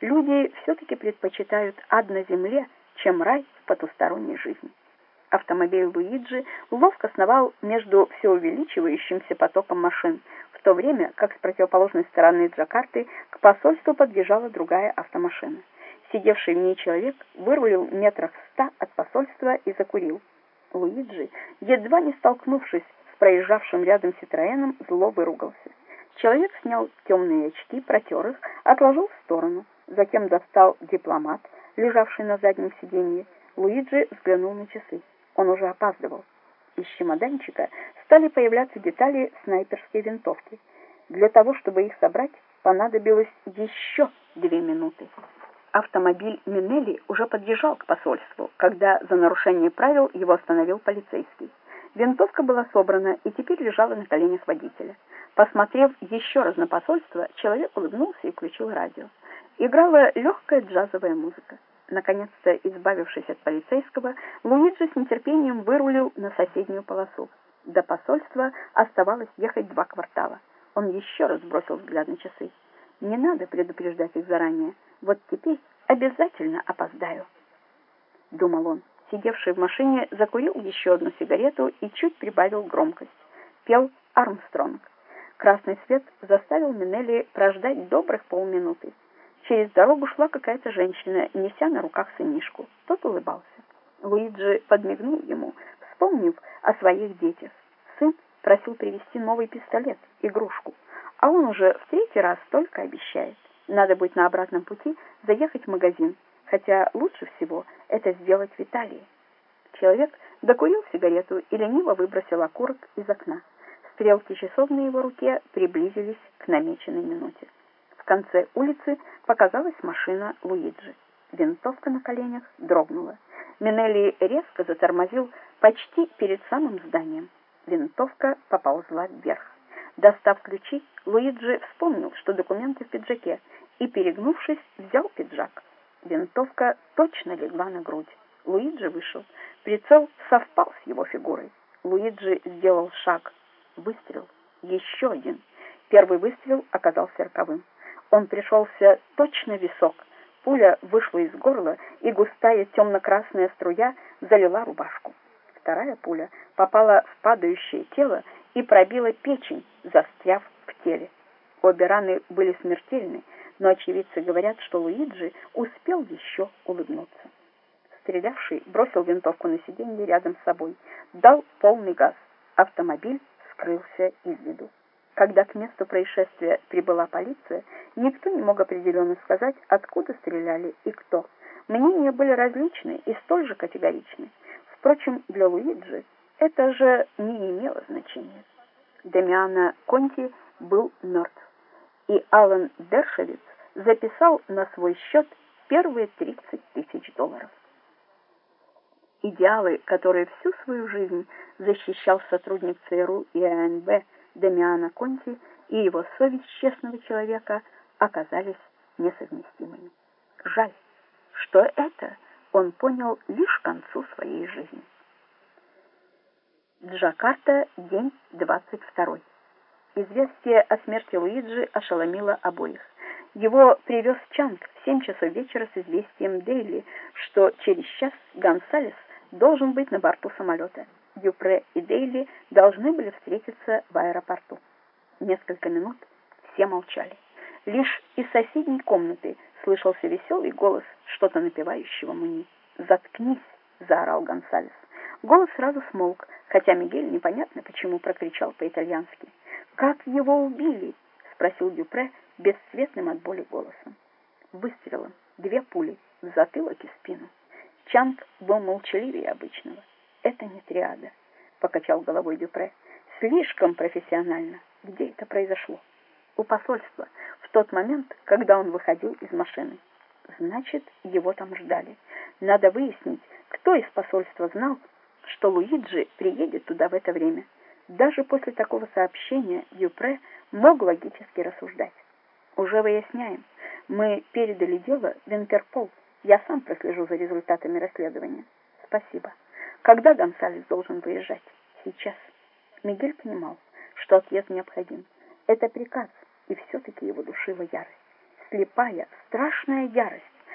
люди все-таки предпочитают ад на земле, чем рай в потусторонней жизни. Автомобиль Луиджи ловко сновал между все увеличивающимся потоком машин, в то время как с противоположной стороны Джакарты к посольству подъезжала другая автомашина. Сидевший в ней человек вырулил метрах ста от посольства и закурил. Луиджи, едва не столкнувшись с проезжавшим рядом Ситроеном, зло выругался. Человек снял темные очки, протер их, отложил в сторону, затем достал дипломат, лежавший на заднем сиденье. Луиджи взглянул на часы. Он уже опаздывал. Из чемоданчика стали появляться детали снайперской винтовки. Для того, чтобы их собрать, понадобилось еще две минуты. Автомобиль Минелли уже подъезжал к посольству, когда за нарушение правил его остановил полицейский. Винтовка была собрана и теперь лежала на коленях водителя. Посмотрев еще раз на посольство, человек улыбнулся и включил радио. Играла легкая джазовая музыка. Наконец-то, избавившись от полицейского, Луиджи с нетерпением вырулил на соседнюю полосу. До посольства оставалось ехать два квартала. Он еще раз бросил взгляд на часы. Не надо предупреждать их заранее. Вот теперь обязательно опоздаю. Думал он. Сидевший в машине закурил еще одну сигарету и чуть прибавил громкость. Пел Армстронг. Красный свет заставил Минелли прождать добрых полминуты. Через дорогу шла какая-то женщина, неся на руках сынишку. Тот улыбался. Луиджи подмигнул ему, вспомнив о своих детях. Сын просил привезти новый пистолет, игрушку, а он уже в третий раз только обещает. Надо будет на обратном пути заехать в магазин, хотя лучше всего это сделать в Италии. Человек докурил сигарету и лениво выбросил окурок из окна. Стрелки часов на его руке приблизились к намеченной минуте конце улицы показалась машина Луиджи. Винтовка на коленях дрогнула. Минелли резко затормозил почти перед самым зданием. Винтовка поползла вверх. Достав ключи, Луиджи вспомнил, что документы в пиджаке, и, перегнувшись, взял пиджак. Винтовка точно легла на грудь. Луиджи вышел. Прицел совпал с его фигурой. Луиджи сделал шаг. Выстрел. Еще один. Первый выстрел оказался роковым. Он пришелся точно в висок. Пуля вышла из горла, и густая темно-красная струя залила рубашку. Вторая пуля попала в падающее тело и пробила печень, застряв в теле. Обе раны были смертельны, но очевидцы говорят, что Луиджи успел еще улыбнуться. Стрелявший бросил винтовку на сиденье рядом с собой, дал полный газ. Автомобиль скрылся из виду. Когда к месту происшествия прибыла полиция, никто не мог определенно сказать, откуда стреляли и кто. Мнения были различны и столь же категоричны. Впрочем, для Луиджи это же не имело значения. Демиана Конти был мертв, и Алан Дершевиц записал на свой счет первые 30 тысяч долларов. Идеалы, которые всю свою жизнь защищал сотрудник ЦРУ и АНБ Демиана Конти и его совесть честного человека оказались несовместимыми. Жаль, что это он понял лишь к концу своей жизни. Джакарта, день 22. Известие о смерти Луиджи ошеломило обоих. Его привез Чанг в 7 часов вечера с известием Дейли, что через час Гонсалес должен быть на борту самолета. Дюпре и Дейли должны были встретиться в аэропорту. Несколько минут все молчали. Лишь из соседней комнаты слышался веселый голос что-то напевающего Муни. «Заткнись!» — заорал Гонсалес. Голос сразу смолк, хотя Мигель непонятно почему прокричал по-итальянски. «Как его убили?» — спросил Дюпре бесцветным от боли голосом. Выстрелом, две пули, в затылок и спину. Чанг был молчаливее обычного это не триада, покачал головой Дюпре. Слишком профессионально. Где это произошло? У посольства, в тот момент, когда он выходил из машины. Значит, его там ждали. Надо выяснить, кто из посольства знал, что Луиджи приедет туда в это время. Даже после такого сообщения Дюпре мог логически рассуждать. Уже выясняем. Мы передали дело в Интерпол. Я сам прослежу за результатами расследования. Спасибо. Когда Гонсалес должен выезжать? Сейчас. Мигель понимал, что отъезд необходим. Это приказ, и все-таки его душила ярость. слепая, страшная ярость.